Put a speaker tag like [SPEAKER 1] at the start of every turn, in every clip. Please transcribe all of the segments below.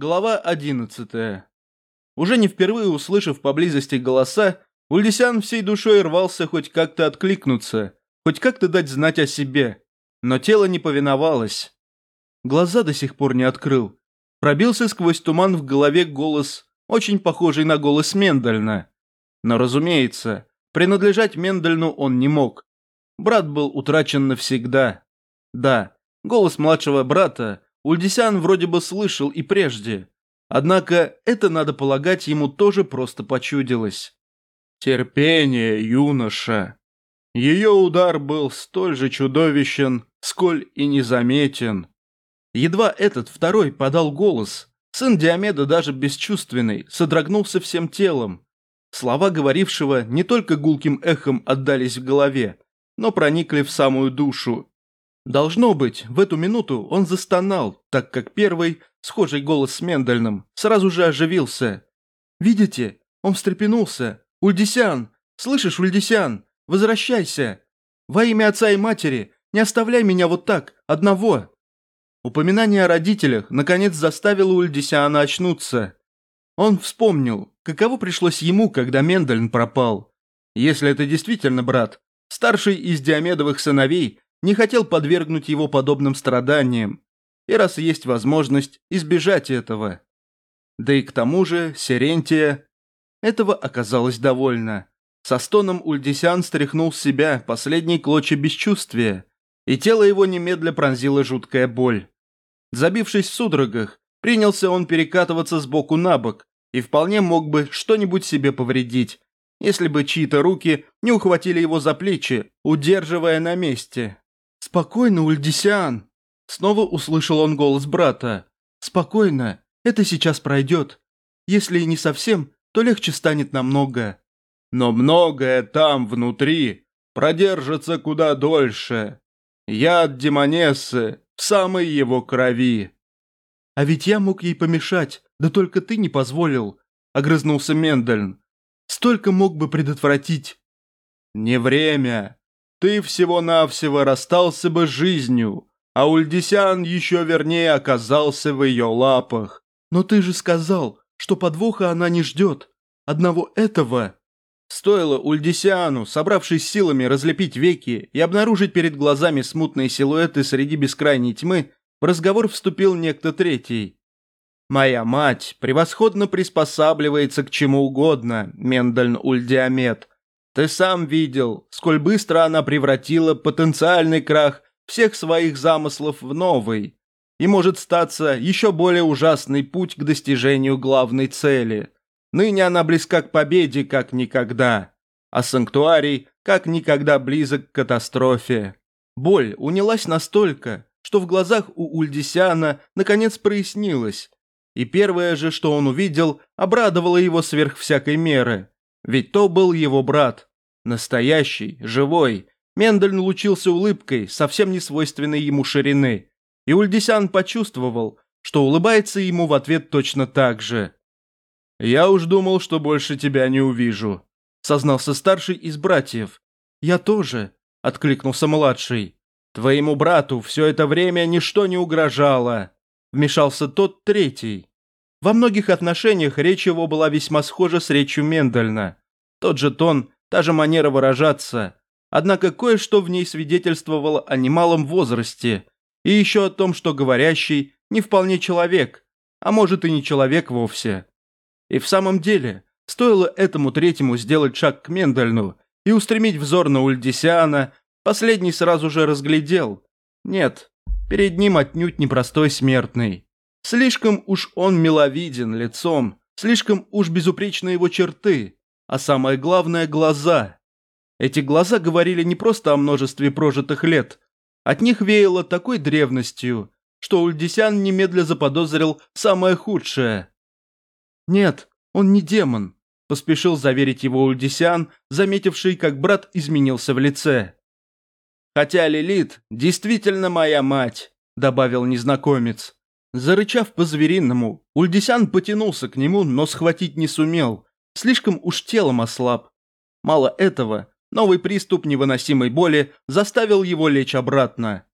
[SPEAKER 1] Глава 11. Уже не впервые услышав поблизости голоса, Ульдисян всей душой рвался хоть как-то откликнуться, хоть как-то дать знать о себе, но тело не повиновалось. Глаза до сих пор не открыл. Пробился сквозь туман в голове голос, очень похожий на голос Мендельна. Но, разумеется, принадлежать Мендельну он не мог. Брат был утрачен навсегда. Да, голос младшего брата Ульдисян вроде бы слышал и прежде. Однако это, надо полагать, ему тоже просто почудилось. Терпение, юноша. Ее удар был столь же чудовищен, сколь и незаметен. Едва этот второй подал голос, сын Диомеда даже бесчувственный, содрогнулся всем телом. Слова говорившего не только гулким эхом отдались в голове, но проникли в самую душу Должно быть, в эту минуту он застонал, так как первый, схожий голос с Мендельным, сразу же оживился. «Видите? Он встрепенулся. Ульдисян! Слышишь, Ульдисян? Возвращайся! Во имя отца и матери, не оставляй меня вот так, одного!» Упоминание о родителях наконец заставило Ульдисяна очнуться. Он вспомнил, каково пришлось ему, когда Мендельн пропал. Если это действительно брат, старший из Диомедовых сыновей не хотел подвергнуть его подобным страданиям, и раз есть возможность избежать этого. Да и к тому же Серентия этого оказалось довольно. Со стоном Ульдисян стряхнул с себя последние клочья бесчувствия, и тело его немедля пронзила жуткая боль. Забившись в судорогах, принялся он перекатываться с боку на бок и вполне мог бы что-нибудь себе повредить, если бы чьи-то руки не ухватили его за плечи, удерживая на месте. «Спокойно, Ульдисиан!» Снова услышал он голос брата. «Спокойно, это сейчас пройдет. Если и не совсем, то легче станет намного». «Но многое там, внутри, продержится куда дольше. Яд демонессы в самой его крови».
[SPEAKER 2] «А ведь я мог ей помешать, да только ты не позволил», — огрызнулся Мендельн. «Столько мог бы предотвратить».
[SPEAKER 1] «Не время ты всего-навсего расстался бы жизнью, а Ульдисян еще вернее оказался в ее лапах.
[SPEAKER 2] Но ты же сказал, что подвоха она не ждет. Одного этого...
[SPEAKER 1] Стоило Ульдисиану, собравшись силами разлепить веки и обнаружить перед глазами смутные силуэты среди бескрайней тьмы, в разговор вступил некто третий. «Моя мать превосходно приспосабливается к чему угодно, Мендельн Ульдиамет, ты сам видел, сколь быстро она превратила потенциальный крах всех своих замыслов в новый. И может статься еще более ужасный путь к достижению главной цели. Ныне она близка к победе, как никогда. А санктуарий, как никогда близок к катастрофе. Боль унялась настолько, что в глазах у Ульдисяна наконец прояснилось. И первое же, что он увидел, обрадовало его сверх всякой меры. Ведь то был его брат, Настоящий, живой. Мендельн лучился улыбкой, совсем не свойственной ему ширины. И Ульдисян почувствовал, что улыбается ему в ответ точно так же. «Я уж думал, что больше тебя не увижу», — сознался старший из братьев. «Я тоже», — откликнулся младший. «Твоему брату все это время ничто не угрожало», — вмешался тот третий. Во многих отношениях речь его была весьма схожа с речью Мендельна. Тот же тон, та же манера выражаться, однако кое-что в ней свидетельствовало о немалом возрасте и еще о том, что говорящий не вполне человек, а может и не человек вовсе. И в самом деле, стоило этому третьему сделать шаг к Мендельну и устремить взор на Ульдисиана, последний сразу же разглядел. Нет, перед ним отнюдь непростой смертный. Слишком уж он миловиден лицом, слишком уж безупречны его черты, а самое главное – глаза. Эти глаза говорили не просто о множестве прожитых лет. От них веяло такой древностью, что Ульдисян немедля заподозрил самое худшее. «Нет, он не демон», – поспешил заверить его Ульдисян, заметивший, как брат изменился в лице. «Хотя Лилит действительно моя мать», – добавил незнакомец. Зарычав по-звериному, Ульдисян потянулся к нему, но схватить не сумел – Слишком уж телом ослаб. Мало этого, новый приступ невыносимой боли заставил его лечь обратно.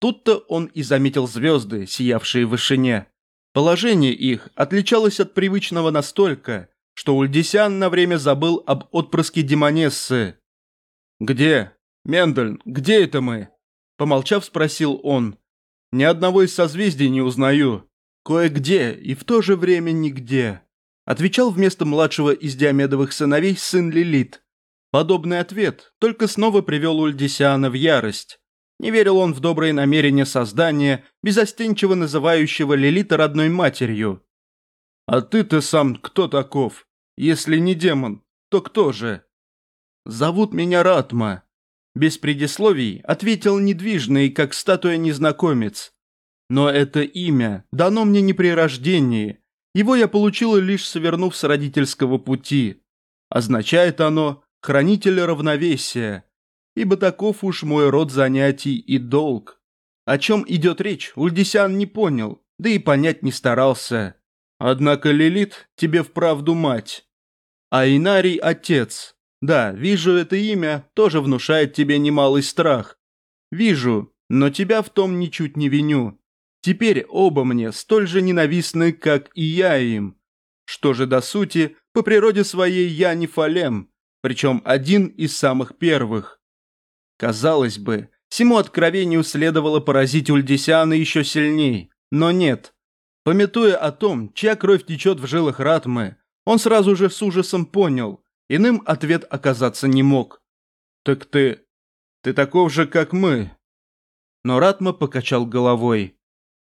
[SPEAKER 1] Тут-то он и заметил звезды, сиявшие в вышине. Положение их отличалось от привычного настолько, что Ульдисян на время забыл об отпрыске Демонессы. «Где? Мендельн, где это мы?» Помолчав, спросил он. «Ни одного из созвездий не узнаю. Кое-где и в то же время нигде», отвечал вместо младшего из Диамедовых сыновей сын Лилит. Подобный ответ только снова привел Ульдисиана в ярость. Не верил он в добрые намерения создания, безостенчиво называющего Лилита родной матерью. «А ты-то сам кто таков? Если не демон, то кто же?» «Зовут меня Ратма», – без предисловий ответил недвижный, как статуя незнакомец. Но это имя дано мне не при рождении. Его я получила лишь совернув с родительского пути. Означает оно «хранитель равновесия», ибо таков уж мой род занятий и долг. О чем идет речь, Ульдисян не понял, да и понять не старался. Однако Лилит тебе вправду мать. А Инарий отец. Да, вижу это имя, тоже внушает тебе немалый страх. Вижу, но тебя в том ничуть не виню. Теперь оба мне столь же ненавистны, как и я им. Что же до сути, по природе своей я не фалем, причем один из самых первых. Казалось бы, всему откровению следовало поразить Ульдисиана еще сильней, но нет. Пометуя о том, чья кровь течет в жилах Ратмы, он сразу же с ужасом понял, иным ответ оказаться не мог. «Так ты... ты таков же, как мы». Но Ратма покачал головой.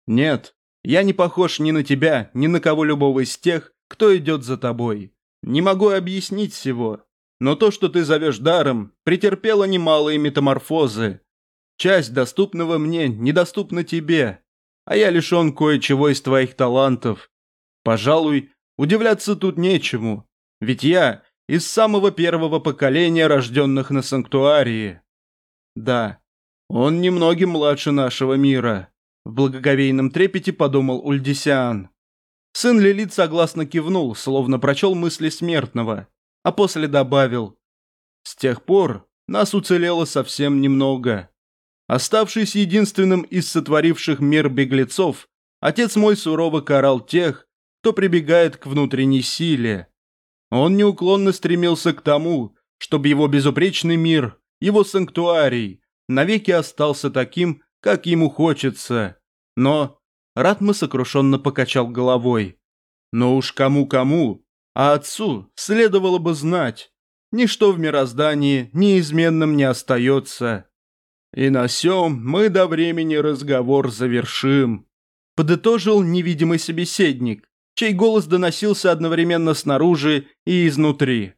[SPEAKER 1] «Нет, я не похож ни на тебя, ни на кого любого из тех, кто идет за тобой. Не могу объяснить всего, но то, что ты зовешь даром, претерпело немалые метаморфозы. Часть доступного мне недоступна тебе, а я лишен кое-чего из твоих талантов. Пожалуй, удивляться тут нечему, ведь я из самого первого поколения рожденных на Санктуарии. Да, он немногим младше нашего мира. В благоговейном трепете подумал Ульдисиан. Сын Лилит согласно кивнул, словно прочел мысли смертного, а после добавил. «С тех пор нас уцелело совсем немного. Оставшись единственным из сотворивших мир беглецов, отец мой сурово карал тех, кто прибегает к внутренней силе. Он неуклонно стремился к тому, чтобы его безупречный мир, его санктуарий, навеки остался таким, как ему хочется. Но Ратма сокрушенно покачал головой. Но уж кому-кому, а отцу следовало бы знать, ничто в мироздании неизменным не остается. И на сём мы до времени разговор завершим. Подытожил невидимый собеседник, чей голос доносился одновременно снаружи и изнутри.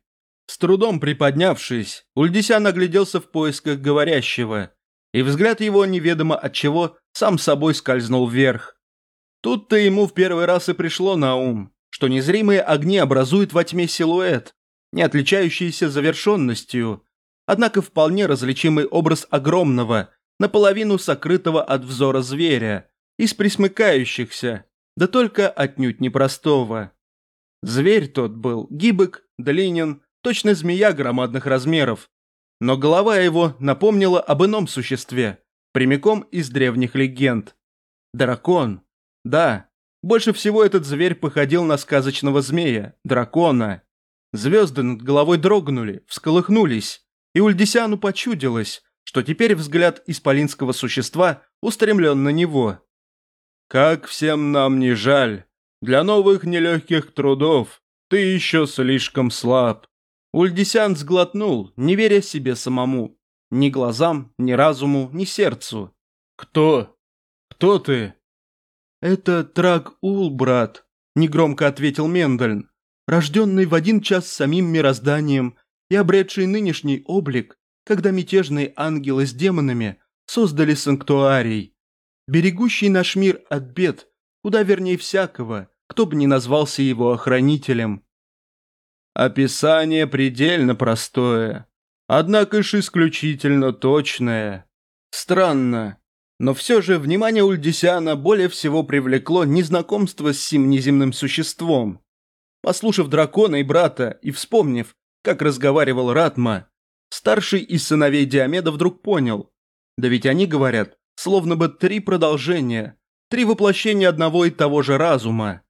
[SPEAKER 1] С трудом приподнявшись, Ульдисян огляделся в поисках говорящего – и взгляд его неведомо от чего сам собой скользнул вверх. Тут-то ему в первый раз и пришло на ум, что незримые огни образуют во тьме силуэт, не отличающийся завершенностью, однако вполне различимый образ огромного, наполовину сокрытого от взора зверя, из присмыкающихся, да только отнюдь непростого. Зверь тот был гибок, длинен, точно змея громадных размеров, но голова его напомнила об ином существе, прямиком из древних легенд. Дракон. Да, больше всего этот зверь походил на сказочного змея, дракона. Звезды над головой дрогнули, всколыхнулись, и Ульдисяну почудилось, что теперь взгляд исполинского существа устремлен на него. «Как всем нам не жаль, для новых нелегких трудов ты еще слишком слаб. Ульдисян сглотнул, не веря себе самому. Ни глазам, ни разуму, ни сердцу. «Кто? Кто ты?» «Это Трак Ул, брат», – негромко ответил Мендельн, рожденный в один час самим мирозданием и обретший нынешний облик, когда мятежные ангелы с демонами создали санктуарий, берегущий наш мир от бед, куда вернее всякого, кто бы ни назвался его охранителем. Описание предельно простое, однако ж исключительно точное. Странно, но все же внимание Ульдисяна более всего привлекло незнакомство с сим неземным существом. Послушав дракона и брата и вспомнив, как разговаривал Ратма, старший из сыновей Диомеда вдруг понял, да ведь они говорят, словно бы три продолжения, Три воплощения одного и того же разума.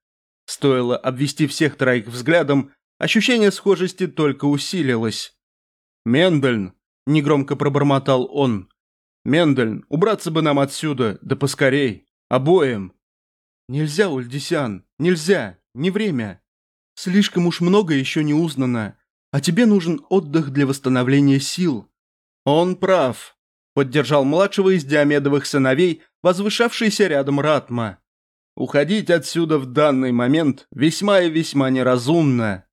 [SPEAKER 1] Стоило обвести всех троих взглядом, ощущение схожести только усилилось. «Мендельн», — негромко пробормотал он, — «Мендельн, убраться бы нам отсюда, да поскорей, обоим».
[SPEAKER 2] «Нельзя, Ульдисян, нельзя, не время. Слишком уж много еще не узнано, а тебе нужен отдых для восстановления сил».
[SPEAKER 1] «Он прав», — поддержал младшего из Диамедовых сыновей, возвышавшийся рядом Ратма. «Уходить отсюда в данный момент весьма и весьма неразумно».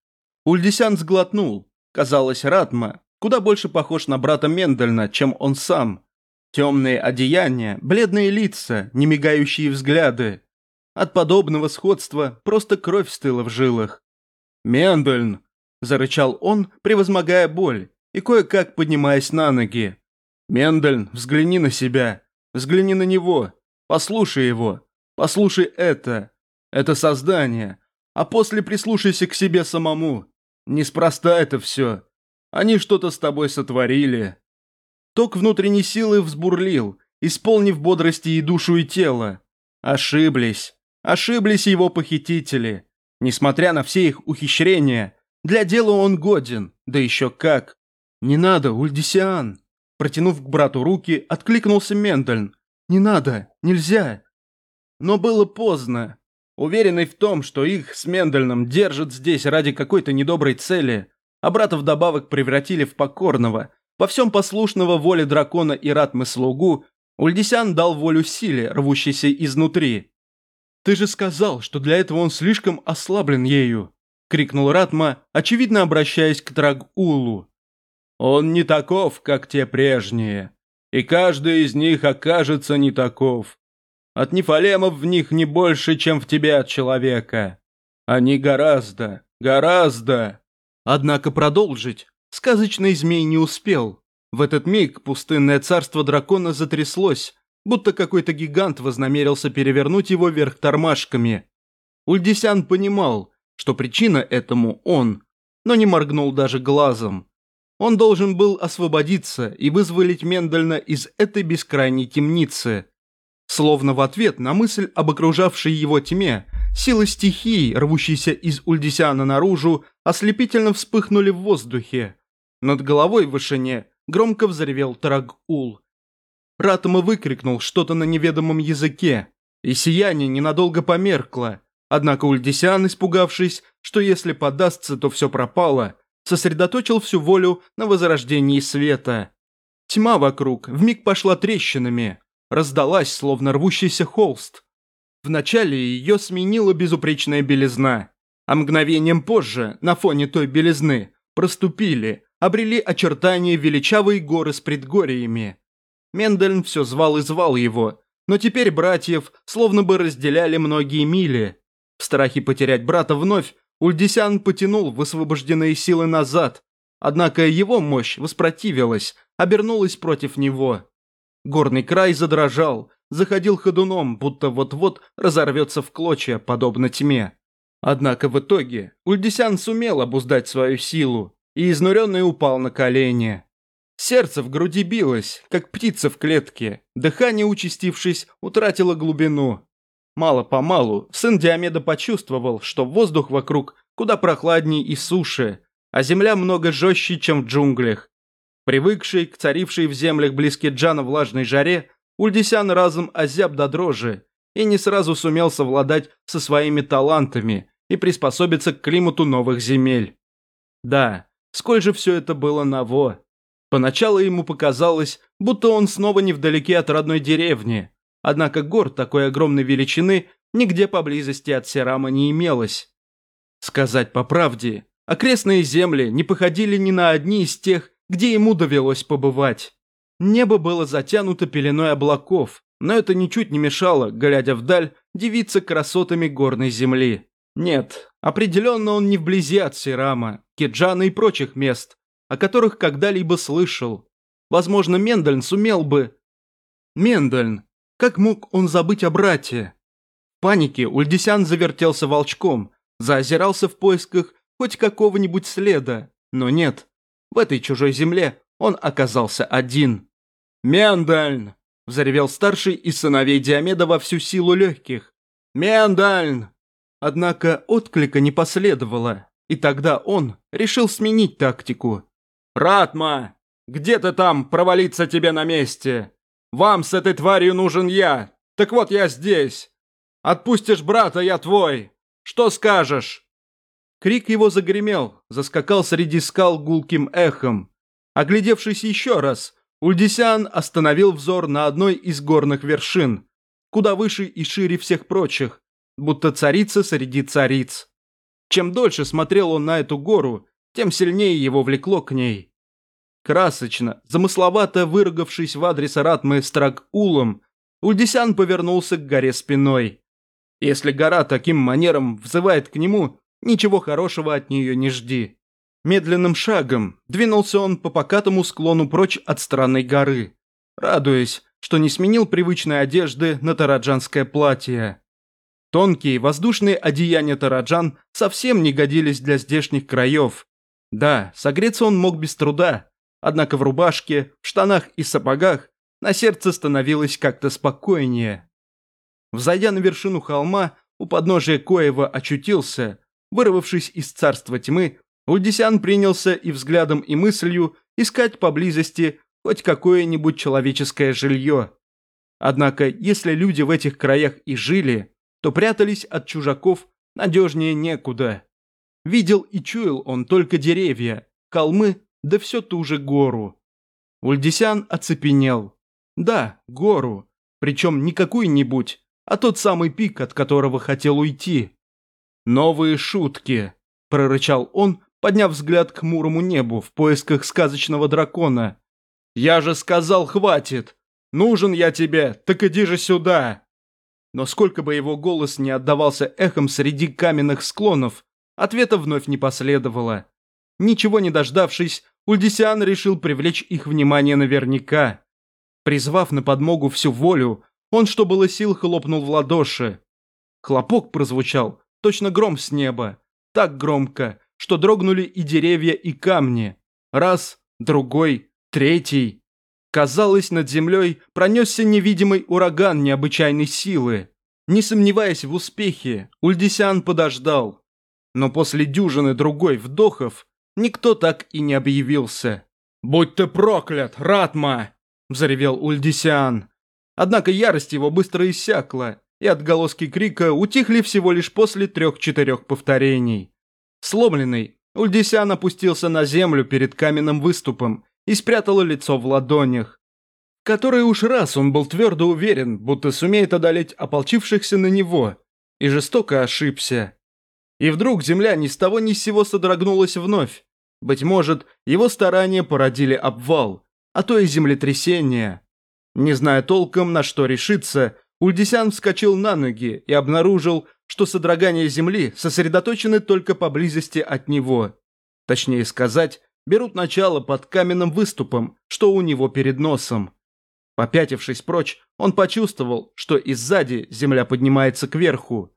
[SPEAKER 1] Ульдисян сглотнул. Казалось, Ратма куда больше похож на брата Мендельна, чем он сам. Темные одеяния, бледные лица, немигающие взгляды. От подобного сходства просто кровь стыла в жилах. «Мендельн!» – зарычал он, превозмогая боль и кое-как поднимаясь на ноги. «Мендельн, взгляни на себя, взгляни на него, послушай его, послушай это, это создание, а после прислушайся к себе самому. Неспроста это все. Они что-то с тобой сотворили». Ток внутренней силы взбурлил, исполнив бодрости и душу, и тело. Ошиблись. Ошиблись его похитители. Несмотря на все их ухищрения, для дела он годен, да еще как. «Не надо, Ульдисиан!» Протянув к брату руки, откликнулся Мендельн. «Не надо, нельзя!» Но было поздно. Уверенный в том, что их с Мендельном держат здесь ради какой-то недоброй цели, а брата вдобавок превратили в покорного, во всем послушного воле дракона и ратмы слугу, Ульдисян дал волю силе, рвущейся изнутри.
[SPEAKER 2] «Ты же сказал, что для этого он слишком ослаблен ею!» — крикнул Ратма, очевидно обращаясь к Драгулу.
[SPEAKER 1] «Он не таков, как те прежние, и каждый из них окажется не таков. От нефалемов в них не больше, чем в тебе от человека. Они гораздо, гораздо...»
[SPEAKER 2] Однако продолжить сказочный змей не успел. В этот миг пустынное царство дракона затряслось, будто какой-то гигант вознамерился перевернуть его вверх тормашками. Ульдисян понимал, что причина этому он, но не моргнул даже глазом. Он должен был освободиться и вызволить Мендельна из этой бескрайней темницы. Словно в ответ на мысль об окружавшей его тьме, Силы стихии, рвущиеся из Ульдисиана наружу, ослепительно вспыхнули в воздухе. Над головой в вышине громко взревел Тарагул. Ратома выкрикнул что-то на неведомом языке, и сияние ненадолго померкло. Однако Ульдисиан, испугавшись, что если подастся, то все пропало, сосредоточил всю волю на возрождении света. Тьма вокруг вмиг пошла трещинами, раздалась, словно рвущийся холст. Вначале ее сменила безупречная белизна, а мгновением позже, на фоне той белизны, проступили, обрели очертания величавые горы с предгорьями. Мендельн все звал и звал его, но теперь братьев словно бы разделяли многие мили. В страхе потерять брата вновь, Ульдисян потянул высвобожденные силы назад, однако его мощь воспротивилась, обернулась против него. Горный край задрожал, заходил ходуном, будто вот-вот разорвется в клочья, подобно тьме. Однако в итоге Ульдисян сумел обуздать свою силу, и изнуренный упал на колени. Сердце в груди билось, как птица в клетке, дыхание, участившись, утратило глубину. Мало-помалу сын Диомеда почувствовал, что воздух вокруг куда прохладнее и суше, а земля много жестче, чем в джунглях. Привыкший к царившей в землях близ Кеджана влажной жаре, Ульдисян разом озяб до дрожи и не сразу сумел совладать со своими талантами и приспособиться к климату новых земель. Да, сколь же все это было ново. Поначалу ему показалось, будто он снова невдалеке от родной деревни, однако гор такой огромной величины нигде поблизости от Серама не имелось. Сказать по правде, окрестные земли не походили ни на одни из тех, где ему довелось побывать. Небо было затянуто пеленой облаков, но это ничуть не мешало, глядя вдаль, девиться красотами горной земли. Нет, определенно он не вблизи от Сирама, Кеджана и прочих мест, о которых когда-либо слышал. Возможно, Мендельн сумел бы... Мендельн! Как мог он забыть о брате? В панике Ульдисян завертелся волчком, заозирался в поисках хоть какого-нибудь следа, но нет. В этой чужой земле он оказался один. «Мендельн!» – взревел старший из сыновей Диомеда во всю силу легких. «Мендальн!» Однако отклика не последовало, и тогда он решил сменить тактику. «Ратма! Где ты там, провалиться тебе на месте? Вам с этой тварью нужен я, так вот я здесь. Отпустишь брата, я твой. Что скажешь?» Крик его загремел, заскакал среди скал гулким эхом. Оглядевшись еще раз, Ульдисян остановил взор на одной из горных вершин, куда выше и шире всех прочих, будто царица среди цариц. Чем дольше смотрел он на эту гору, тем сильнее его влекло к ней. Красочно, замысловато выругавшись в адрес Ратмы Страг-Улом, Ульдисян повернулся к горе спиной. Если гора таким манером взывает к нему, ничего хорошего от нее не жди. Медленным шагом двинулся он по покатому склону прочь от странной горы, радуясь, что не сменил привычной одежды на тараджанское платье. Тонкие воздушные одеяния тараджан совсем не годились для здешних краев. Да, согреться он мог без труда, однако в рубашке, в штанах и сапогах на сердце становилось как-то спокойнее. Взойдя на вершину холма, у подножия Коева очутился, вырвавшись из царства тьмы, Ульдисян принялся и взглядом, и мыслью искать поблизости хоть какое-нибудь человеческое жилье. Однако, если люди в этих краях и жили, то прятались от чужаков надежнее некуда. Видел и чуял он только деревья, холмы, да все ту же гору. Ульдисян оцепенел. Да, гору, причем не какую-нибудь, а тот самый пик, от которого хотел уйти. «Новые шутки», – прорычал он, подняв взгляд к мурому небу в поисках сказочного дракона. «Я же сказал, хватит! Нужен я тебе, так иди же сюда!» Но сколько бы его голос не отдавался эхом среди каменных склонов, ответа вновь не последовало. Ничего не дождавшись, Ульдисиан решил привлечь их внимание наверняка. Призвав на подмогу всю волю, он, что было сил, хлопнул в ладоши. Хлопок прозвучал, точно гром с неба. Так громко, что дрогнули и деревья, и камни. Раз, другой, третий. Казалось, над землей пронесся невидимый ураган необычайной силы. Не сомневаясь в успехе, Ульдисян подождал. Но после дюжины другой вдохов никто так и не объявился. «Будь ты проклят, Ратма!» – взревел Ульдисян. Однако ярость его быстро иссякла, и отголоски крика утихли всего лишь после трех-четырех повторений. Сломленный, Ульдисян опустился на землю перед каменным выступом и спрятал лицо в ладонях. Который уж раз он был твердо уверен, будто сумеет одолеть ополчившихся на него, и жестоко ошибся. И вдруг земля ни с того ни с сего содрогнулась вновь. Быть может, его старания породили обвал, а то и землетрясение. Не зная толком, на что решиться, Ульдисян вскочил на ноги и обнаружил, что содрогания Земли сосредоточены только поблизости от него. Точнее сказать, берут начало под каменным выступом, что у него перед носом. Попятившись прочь, он почувствовал, что и сзади земля поднимается кверху.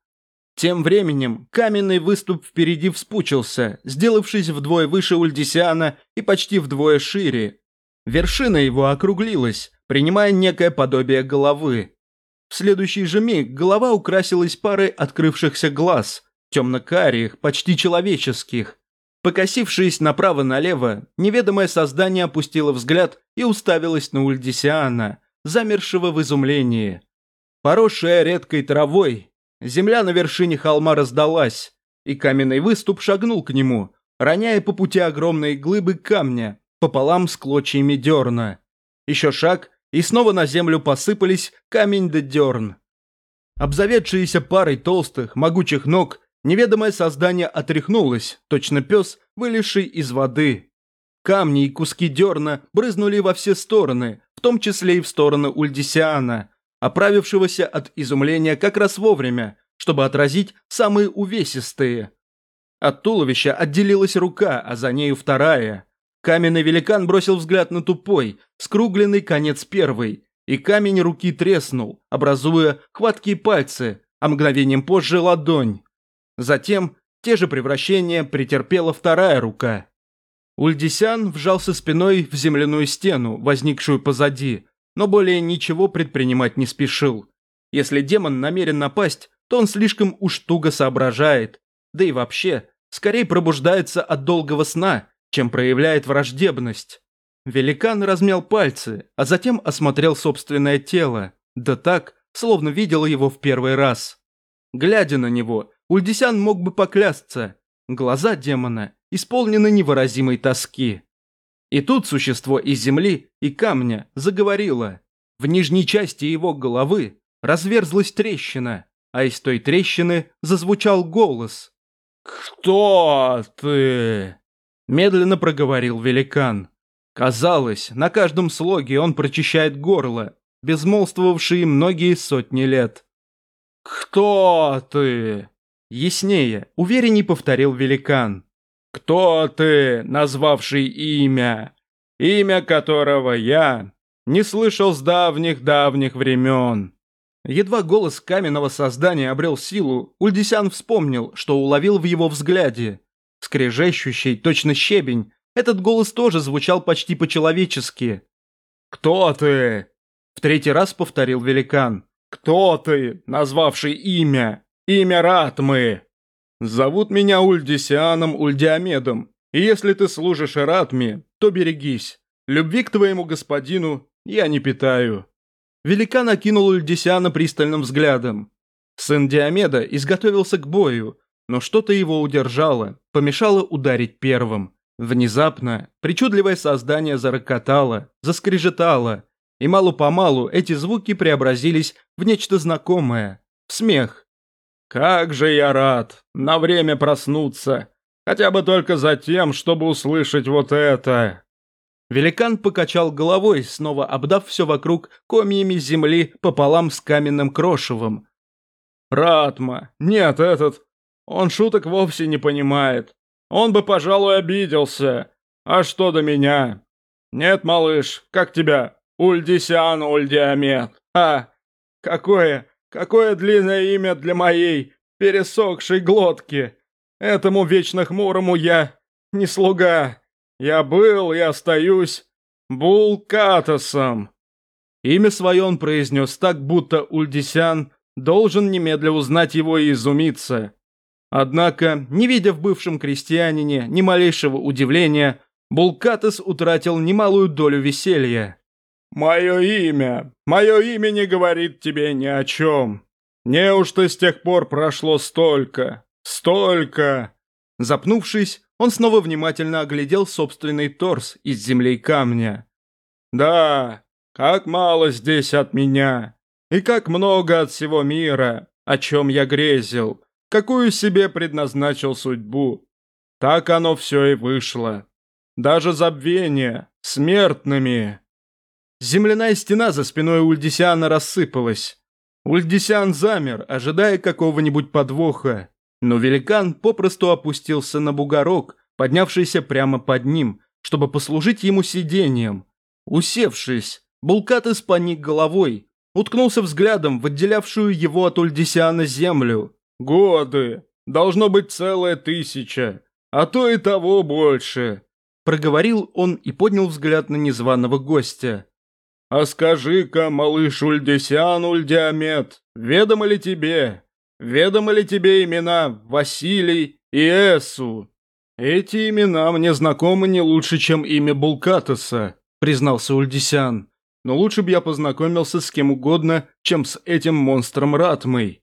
[SPEAKER 2] Тем временем каменный выступ впереди вспучился, сделавшись вдвое выше Ульдисиана и почти вдвое шире. Вершина его округлилась, принимая некое подобие головы. В следующий же миг голова украсилась парой открывшихся глаз, темно-карих, почти человеческих. Покосившись направо-налево, неведомое создание опустило взгляд и уставилось на Ульдисиана, замершего в изумлении. Поросшая редкой травой, земля на вершине холма раздалась, и каменный выступ шагнул к нему, роняя по пути огромные глыбы камня пополам с клочьями дерна. Еще шаг, и снова на землю посыпались камень да дерн. Обзаведшиеся парой толстых, могучих ног, неведомое создание отряхнулось, точно пес, вылезший из воды. Камни и куски дерна брызнули во все стороны, в том числе и в сторону Ульдисиана, оправившегося от изумления как раз вовремя, чтобы отразить самые увесистые. От туловища отделилась рука, а за нею вторая. Каменный великан бросил взгляд на тупой, скругленный конец первой, и камень руки треснул, образуя хваткие пальцы, а мгновением позже ладонь. Затем те же превращения претерпела вторая рука. Ульдисян вжался спиной в земляную стену, возникшую позади,
[SPEAKER 1] но более ничего предпринимать не спешил. Если демон намерен напасть, то он слишком уж туго соображает, да и вообще, скорее пробуждается от долгого сна, чем проявляет враждебность. Великан размял пальцы, а затем осмотрел собственное тело, да так, словно видел его в первый раз. Глядя на него, Ульдисян мог бы поклясться, глаза демона исполнены невыразимой тоски. И тут существо из земли и камня заговорило. В нижней части его головы разверзлась трещина, а из той трещины зазвучал голос. «Кто ты?» Медленно проговорил великан. Казалось, на каждом слоге он прочищает горло, безмолвствовавшие многие сотни лет. «Кто ты?» Яснее, уверенней повторил великан. «Кто ты, назвавший имя? Имя которого я не слышал с давних-давних времен». Едва голос каменного создания обрел силу, Ульдисян вспомнил, что уловил в его взгляде. Скрежещущий, точно щебень, этот голос тоже звучал почти по-человечески. «Кто ты?» В третий раз повторил великан. «Кто ты, назвавший имя? Имя Ратмы?» «Зовут меня Ульдисианом Ульдиамедом, и если ты служишь Ратме, то берегись. Любви к твоему господину я не питаю». Великан окинул Ульдисиана пристальным взглядом. Сын Диомеда изготовился к бою, но что-то его удержало, помешало ударить первым. Внезапно причудливое создание зарокотало, заскрежетало, и мало-помалу эти звуки преобразились в нечто знакомое, в смех. «Как же я рад на время проснуться, хотя бы только за тем, чтобы услышать вот это!» Великан покачал головой, снова обдав все вокруг комьями земли пополам с каменным крошевом. «Ратма! Нет, этот! Он шуток вовсе не понимает. Он бы, пожалуй, обиделся. А что до меня? Нет, малыш, как тебя? Ульдисян Ульдиамет. А, какое, какое длинное имя для моей пересохшей глотки. Этому вечно хмурому я не слуга. Я был и остаюсь Булкатосом. Имя свое он произнес так, будто Ульдисян должен немедля узнать его и изумиться. Однако, не видя в бывшем крестьянине ни малейшего удивления, Булкатес утратил немалую долю веселья. «Мое имя, мое имя не говорит тебе ни о чем. Неужто с тех пор прошло столько, столько?» Запнувшись, он снова внимательно оглядел собственный торс из земли и камня. «Да, как мало здесь от меня, и как много от всего мира, о чем я грезил, какую себе предназначил судьбу. Так оно все и вышло. Даже забвение, смертными. Земляная стена за спиной Ульдисиана рассыпалась. Ульдисиан замер, ожидая какого-нибудь подвоха, но великан попросту опустился на бугорок, поднявшийся прямо под ним, чтобы послужить ему сиденьем. Усевшись, Булкатес поник головой, уткнулся взглядом в отделявшую его от Ульдисиана землю «Годы! Должно быть целая тысяча, а то и того больше!» Проговорил он и поднял взгляд на незваного гостя. «А скажи-ка, малыш Ульдесян Ульдиамет, ведомо ли тебе, ведомо ли тебе имена Василий и Эсу?» «Эти имена мне знакомы не лучше, чем имя Булкатоса», признался Ульдисян. «Но лучше бы я познакомился с кем угодно, чем с этим монстром Ратмой».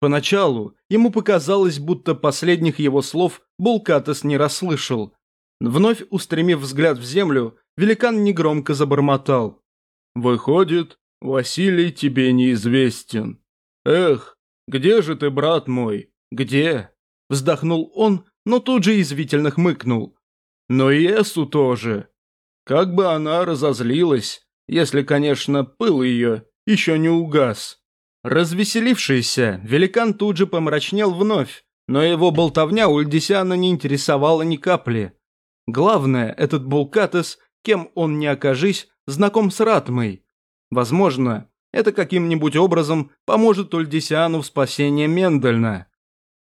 [SPEAKER 1] Поначалу ему показалось, будто последних его слов Булкатес не расслышал. Вновь устремив взгляд в землю, великан негромко забормотал. «Выходит, Василий тебе неизвестен. Эх, где же ты, брат мой, где?» Вздохнул он, но тут же извительно хмыкнул. «Но и Эсу тоже. Как бы она разозлилась, если, конечно, пыл ее еще не угас». Развеселившийся, великан тут же помрачнел вновь, но его болтовня Ульдисяна не интересовала ни капли. Главное, этот Булкатес, кем он ни окажись, знаком с Ратмой. Возможно, это каким-нибудь образом поможет Ульдисиану в спасении Мендельна.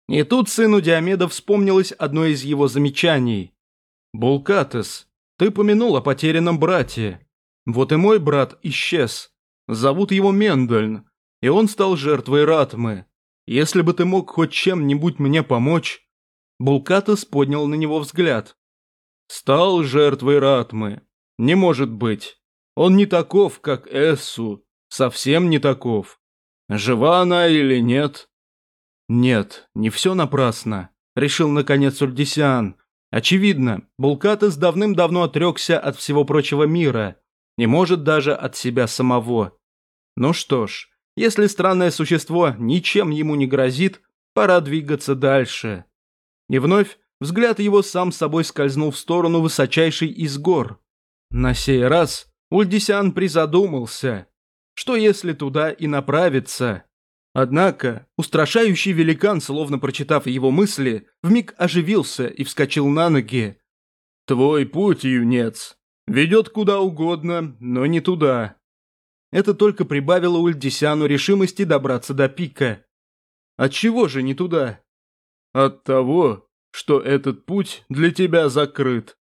[SPEAKER 1] И тут сыну Диомеда вспомнилось одно из его замечаний. «Булкатес, ты помянул о потерянном брате.
[SPEAKER 2] Вот и мой брат исчез. Зовут его Мендельн, и он стал жертвой Ратмы. Если бы ты мог хоть чем-нибудь мне помочь...» Булкатос поднял на него взгляд. «Стал жертвой Ратмы. Не может быть. Он не таков, как Эссу. Совсем не таков. Жива она или нет?» «Нет, не все напрасно», — решил наконец Ульдисиан. «Очевидно, Булкатос давным-давно отрекся от всего прочего мира, не может даже от себя самого. Ну что ж, если странное существо ничем ему не грозит, пора двигаться дальше». И вновь взгляд его сам собой скользнул в сторону высочайшей из гор. На сей раз Ульдисиан призадумался, что если туда и направиться? Однако, устрашающий великан, словно прочитав его мысли, вмиг оживился и вскочил на ноги. «Твой путь, юнец, ведет куда угодно, но не туда». Это только прибавило Ульдисяну решимости добраться до пика. От чего же не туда? От того, что этот путь для тебя закрыт.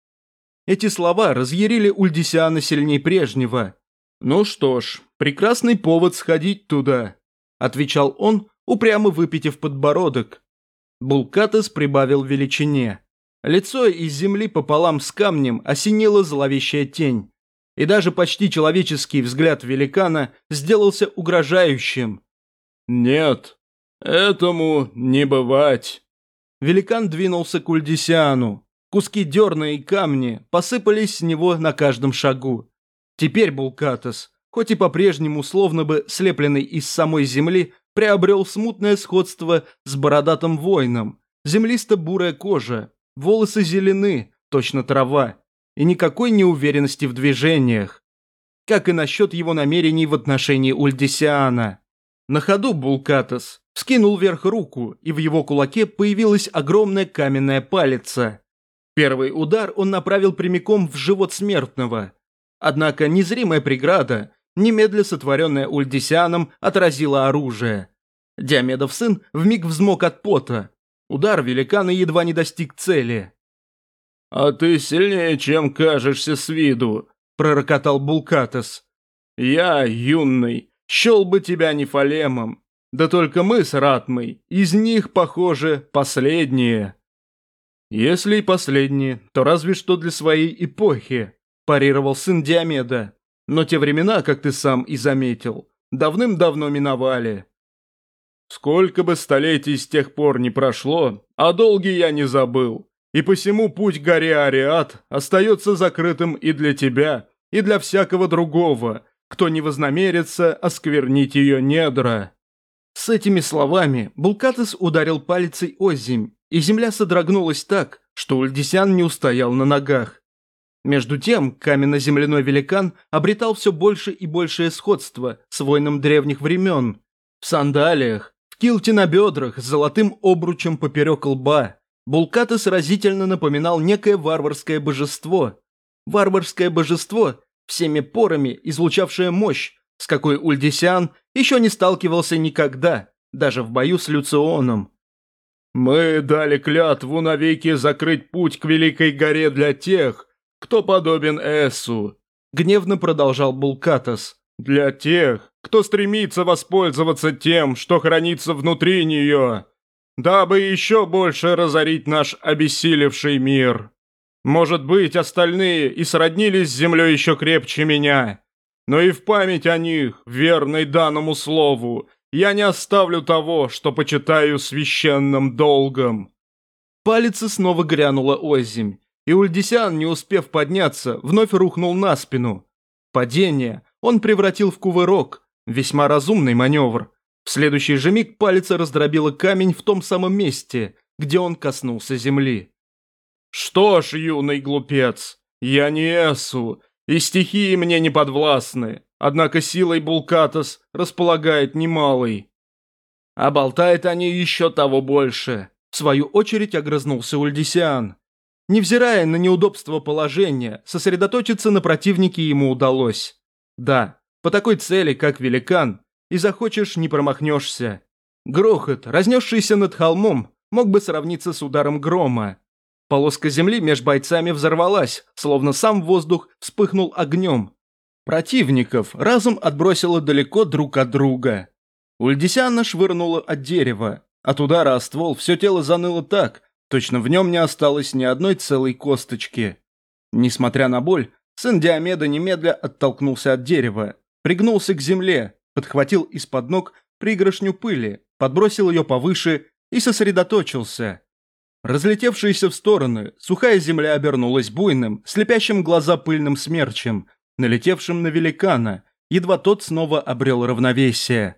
[SPEAKER 2] Эти слова разъярили Ульдисиана сильнее прежнего. Ну что ж, прекрасный повод сходить туда отвечал он, упрямо выпитив подбородок. Булкатес прибавил величине. Лицо из земли пополам с камнем осенила зловещая тень. И даже почти человеческий взгляд великана сделался угрожающим. «Нет, этому не бывать». Великан двинулся к Ульдисиану. Куски дерна и камни посыпались с него на каждом шагу. Теперь Булкатес хоть и по-прежнему словно бы слепленный из самой земли, приобрел смутное сходство с бородатым воином. Землисто-бурая кожа, волосы зелены, точно трава, и никакой неуверенности в движениях. Как и насчет его намерений в отношении Ульдисиана. На ходу Булкатос скинул вверх руку, и в его кулаке появилась огромная каменная палица. Первый удар он направил прямиком в живот смертного. Однако незримая преграда, немедля сотворенная Ульдисианом, отразила оружие. Диамедов сын вмиг взмок от пота. Удар великана едва не достиг цели. «А ты сильнее, чем кажешься с виду», – пророкотал Булкатес. «Я, юный, щел бы тебя нефалемом. Да только мы с Ратмой, из них, похоже, последние». «Если и последние, то разве что для своей эпохи», – парировал сын Диамеда. Но те времена, как ты сам и заметил, давным-давно миновали. Сколько бы столетий с тех пор не прошло, а долгий я не забыл. И посему путь горе Ариат остается закрытым и для тебя, и для всякого другого, кто не вознамерится осквернить ее недра». С этими словами Булкатес ударил палицей о земь, и земля содрогнулась так, что Ульдисян не устоял на ногах. Между тем, каменно-земляной великан обретал все больше и большее сходство с воином древних времен. В сандалиях, в килте на бедрах, с золотым обручем поперек лба. Булката сразительно напоминал некое варварское божество. Варварское божество, всеми порами излучавшее мощь, с какой Ульдисиан еще не сталкивался никогда, даже в бою с Люционом. «Мы дали клятву навеки закрыть путь к Великой горе для тех, кто подобен Эсу», – гневно продолжал Булкатас. «Для тех, кто стремится воспользоваться тем, что хранится внутри нее, дабы еще больше разорить наш обессилевший мир. Может быть, остальные и сроднились с землей еще крепче меня, но и в память о них, верной данному слову, я не оставлю того, что почитаю священным долгом». Палец снова грянула озимь, и Ульдисян, не успев подняться, вновь рухнул на спину. Падение он превратил в кувырок, весьма разумный маневр. Следующий же миг палец раздробила камень в том самом месте, где он коснулся земли. «Что ж, юный глупец, я не Эсу, и стихии мне не подвластны, однако силой Булкатос располагает немалой». А болтает они еще того больше. В свою очередь огрызнулся Ульдисиан. Невзирая на неудобство положения, сосредоточиться на противнике ему удалось. Да, по такой цели, как великан, и захочешь, не промахнешься. Грохот, разнесшийся над холмом, мог бы сравниться с ударом грома. Полоска земли меж бойцами взорвалась, словно сам воздух вспыхнул огнем.
[SPEAKER 1] Противников разум отбросило далеко друг от друга. Ульдисяна швырнула от дерева. От удара о ствол все тело заныло так, точно в нем не осталось ни одной целой косточки. Несмотря на боль, сын Диомеда немедля оттолкнулся от дерева, пригнулся к земле, подхватил из-под ног пригоршню пыли, подбросил ее повыше и сосредоточился. Разлетевшаяся в стороны, сухая земля обернулась буйным, слепящим глаза пыльным смерчем, налетевшим на великана, едва тот снова обрел равновесие.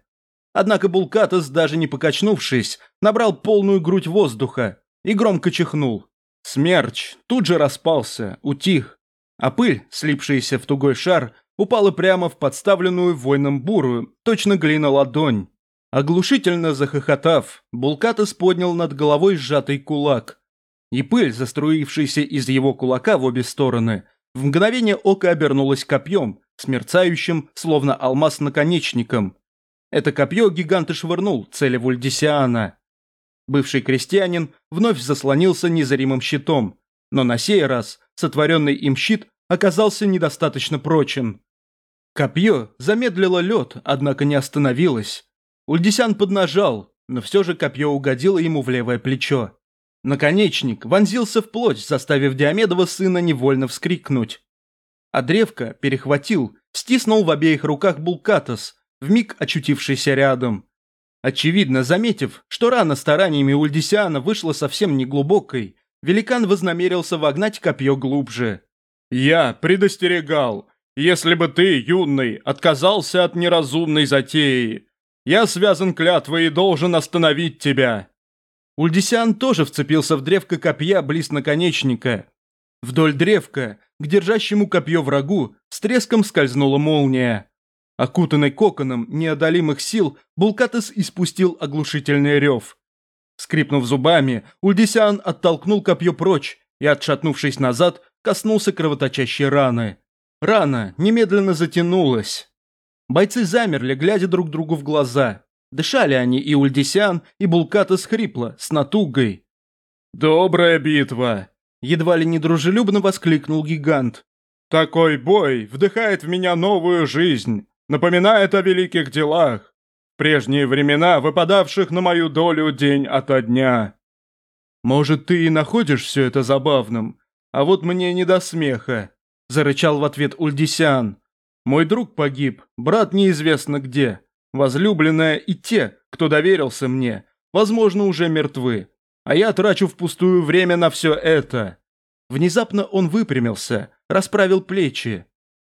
[SPEAKER 1] Однако Булкатос, даже не покачнувшись, набрал полную грудь воздуха и громко чихнул. Смерч тут же распался, утих, а пыль, слипшаяся в тугой шар, упала прямо в подставленную воином бурую, точно глина ладонь. Оглушительно захохотав, Булкатос поднял над головой сжатый кулак. И пыль, заструившаяся из его кулака в обе стороны, в мгновение ока обернулась копьем, смерцающим, словно алмаз наконечником. Это копье гигант и швырнул, целя Вульдисиана. Бывший крестьянин вновь заслонился незримым щитом, но на сей раз сотворенный им щит оказался недостаточно прочен. Копье замедлило лед, однако не остановилось. Ульдисян поднажал, но все же копье угодило ему в левое плечо. Наконечник вонзился в плоть, заставив Диомедова сына невольно вскрикнуть. А древко перехватил, стиснул в обеих руках Булкатос, вмиг очутившийся рядом. Очевидно, заметив, что рана стараниями Ульдисиана вышла совсем неглубокой, великан вознамерился вогнать копье глубже. «Я предостерегал, если бы ты, юный, отказался от неразумной затеи, я связан клятвой и должен остановить тебя». Ульдисиан тоже вцепился в древко копья близ наконечника. Вдоль древка, к держащему копье врагу, с треском скользнула молния. Окутанный коконом неодолимых сил, Булкатес испустил оглушительный рев. Скрипнув зубами, Ульдисиан оттолкнул копье прочь и, отшатнувшись назад, коснулся кровоточащей раны. Рана немедленно затянулась. Бойцы замерли, глядя друг другу в глаза. Дышали они и Ульдисян, и Булкатас хрипло, с натугой.
[SPEAKER 2] «Добрая битва!»
[SPEAKER 1] Едва ли недружелюбно воскликнул гигант.
[SPEAKER 2] «Такой бой вдыхает в меня новую жизнь, напоминает о великих делах, прежние времена, выпадавших на мою долю день ото дня».
[SPEAKER 1] «Может, ты и находишь все это забавным, а вот мне не до смеха», – зарычал в ответ Ульдисян. Мой друг погиб, брат неизвестно где. Возлюбленная и те, кто доверился мне, возможно, уже мертвы. А я трачу впустую время на все это. Внезапно он выпрямился, расправил плечи.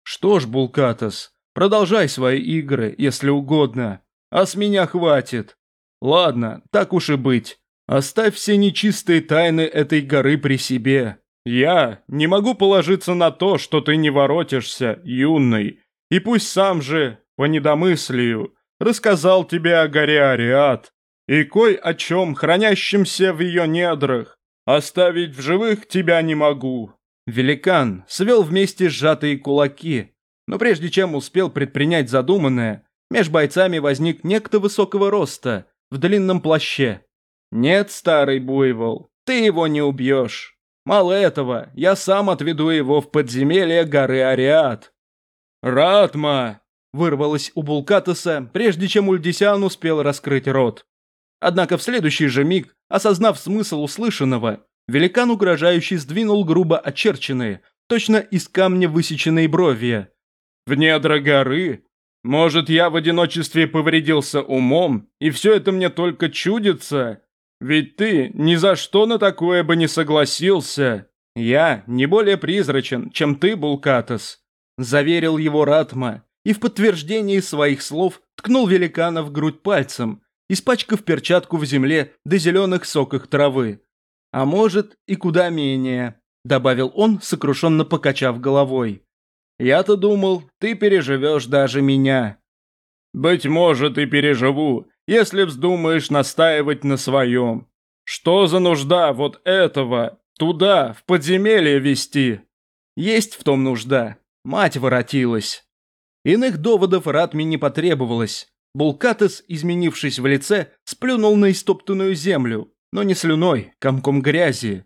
[SPEAKER 1] Что ж, Булкатос, продолжай свои игры, если угодно. А с меня хватит. Ладно, так уж и быть. Оставь все нечистые тайны этой горы при себе. Я не могу положиться на то, что ты не воротишься, юный, и пусть сам же, по недомыслию, рассказал тебе о горе Ариат и кой о чем, хранящемся в ее недрах. Оставить в живых тебя не могу». Великан свел вместе сжатые кулаки, но прежде чем успел предпринять задуманное, меж бойцами возник некто высокого роста, в длинном плаще. «Нет, старый буйвол, ты его не убьешь. Мало этого, я сам отведу его в подземелье горы Ариат». «Ратма!» – вырвалось у Булкатоса, прежде чем Ульдисиан успел раскрыть рот. Однако в следующий же миг, осознав смысл услышанного, великан угрожающий сдвинул грубо очерченные, точно из камня высеченные брови. «В недра горы? Может, я в одиночестве повредился умом, и все это мне только чудится?» Ведь ты ни за что на такое бы не согласился. Я не более призрачен, чем ты, Булкатос. Заверил его Ратма и в подтверждении своих слов ткнул великана в грудь пальцем, испачкав перчатку в земле до зеленых соках травы. А может и куда менее, добавил он, сокрушенно покачав головой. Я-то думал, ты переживешь даже меня. Быть может и переживу, если вздумаешь настаивать на своем. Что за нужда вот этого туда, в подземелье вести? Есть в том нужда. Мать воротилась. Иных доводов Ратми не потребовалось. Булкатес, изменившись в лице, сплюнул на истоптанную землю, но не слюной, комком грязи.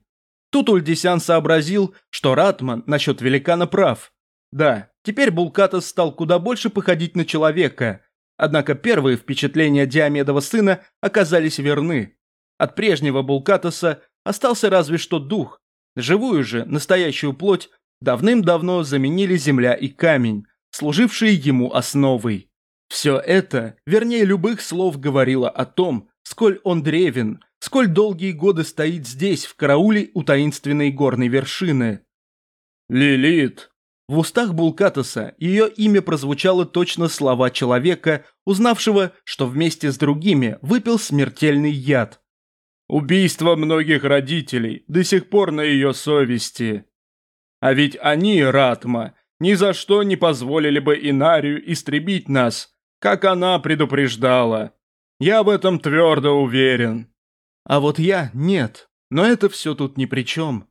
[SPEAKER 1] Тут Ульдисян сообразил, что Ратман насчет великана прав. Да, теперь Булкатос стал куда больше походить на человека, однако первые впечатления Диомедова сына оказались верны. От прежнего Булкатоса остался разве что дух. Живую же, настоящую плоть, давным-давно заменили земля и камень, служившие ему основой. Все это, вернее любых слов, говорило о том, сколь он древен, сколь долгие годы стоит здесь, в карауле у таинственной горной вершины. «Лилит!» В устах Булкатоса ее имя прозвучало точно слова человека, узнавшего, что вместе с другими выпил смертельный яд. Убийство многих родителей до сих пор на ее совести. А ведь они, Ратма, ни за что не позволили бы Инарию истребить нас, как она предупреждала. Я в этом твердо уверен. А вот я – нет. Но это все тут ни при чем.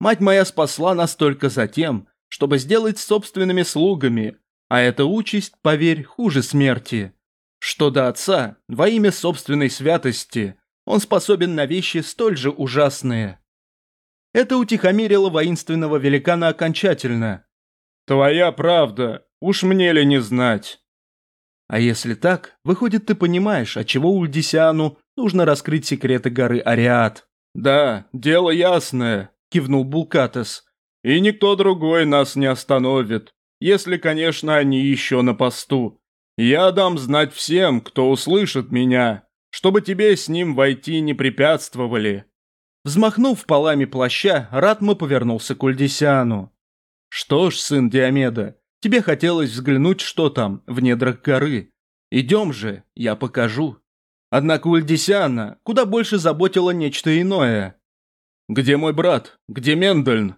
[SPEAKER 1] Мать моя спасла нас только за тем, чтобы сделать собственными слугами, а эта участь, поверь, хуже смерти. Что до отца, во имя собственной святости, он способен на вещи столь же ужасные. Это утихомирило воинственного великана окончательно. «Твоя правда, уж мне ли не знать?» А если так, выходит, ты понимаешь, отчего Ульдисиану нужно раскрыть секреты горы Ариат. «Да, дело ясное», – кивнул Булкатес. «И никто другой нас не остановит, если, конечно, они еще на посту. Я дам знать всем, кто услышит меня, чтобы тебе с ним войти не препятствовали». Взмахнув полами плаща, Ратма повернулся к Ульдисиану. «Что ж, сын Диомеда, тебе хотелось взглянуть, что там, в недрах горы. Идем же, я покажу». Однако Ульдисиана куда больше заботило нечто иное. «Где мой брат? Где Мендельн?»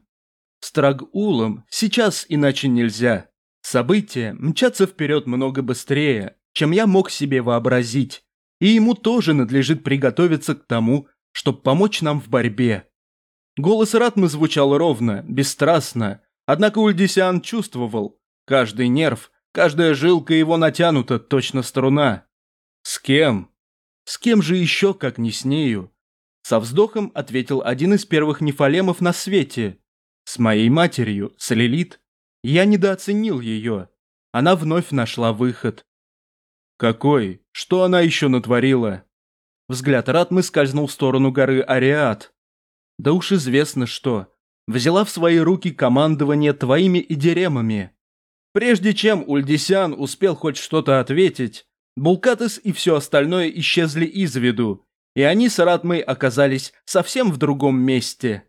[SPEAKER 1] С Трагулом сейчас иначе нельзя. События мчатся вперед много быстрее, чем я мог себе вообразить и ему тоже надлежит приготовиться к тому, чтобы помочь нам в борьбе. Голос Ратмы звучал ровно, бесстрастно, однако Ульдисиан чувствовал, каждый нерв, каждая жилка его натянута, точно струна. С кем? С кем же еще, как не с нею? Со вздохом ответил один из первых нефалемов на свете. С моей матерью, с Лилит. Я недооценил ее. Она вновь нашла выход. Какой? Что она еще натворила? Взгляд Ратмы скользнул в сторону горы Ариат. Да уж известно что. Взяла в свои руки командование твоими идеремами. Прежде чем Ульдисян успел хоть что-то ответить, Булкатес и все остальное исчезли из виду, и они с Ратмой оказались совсем в другом месте.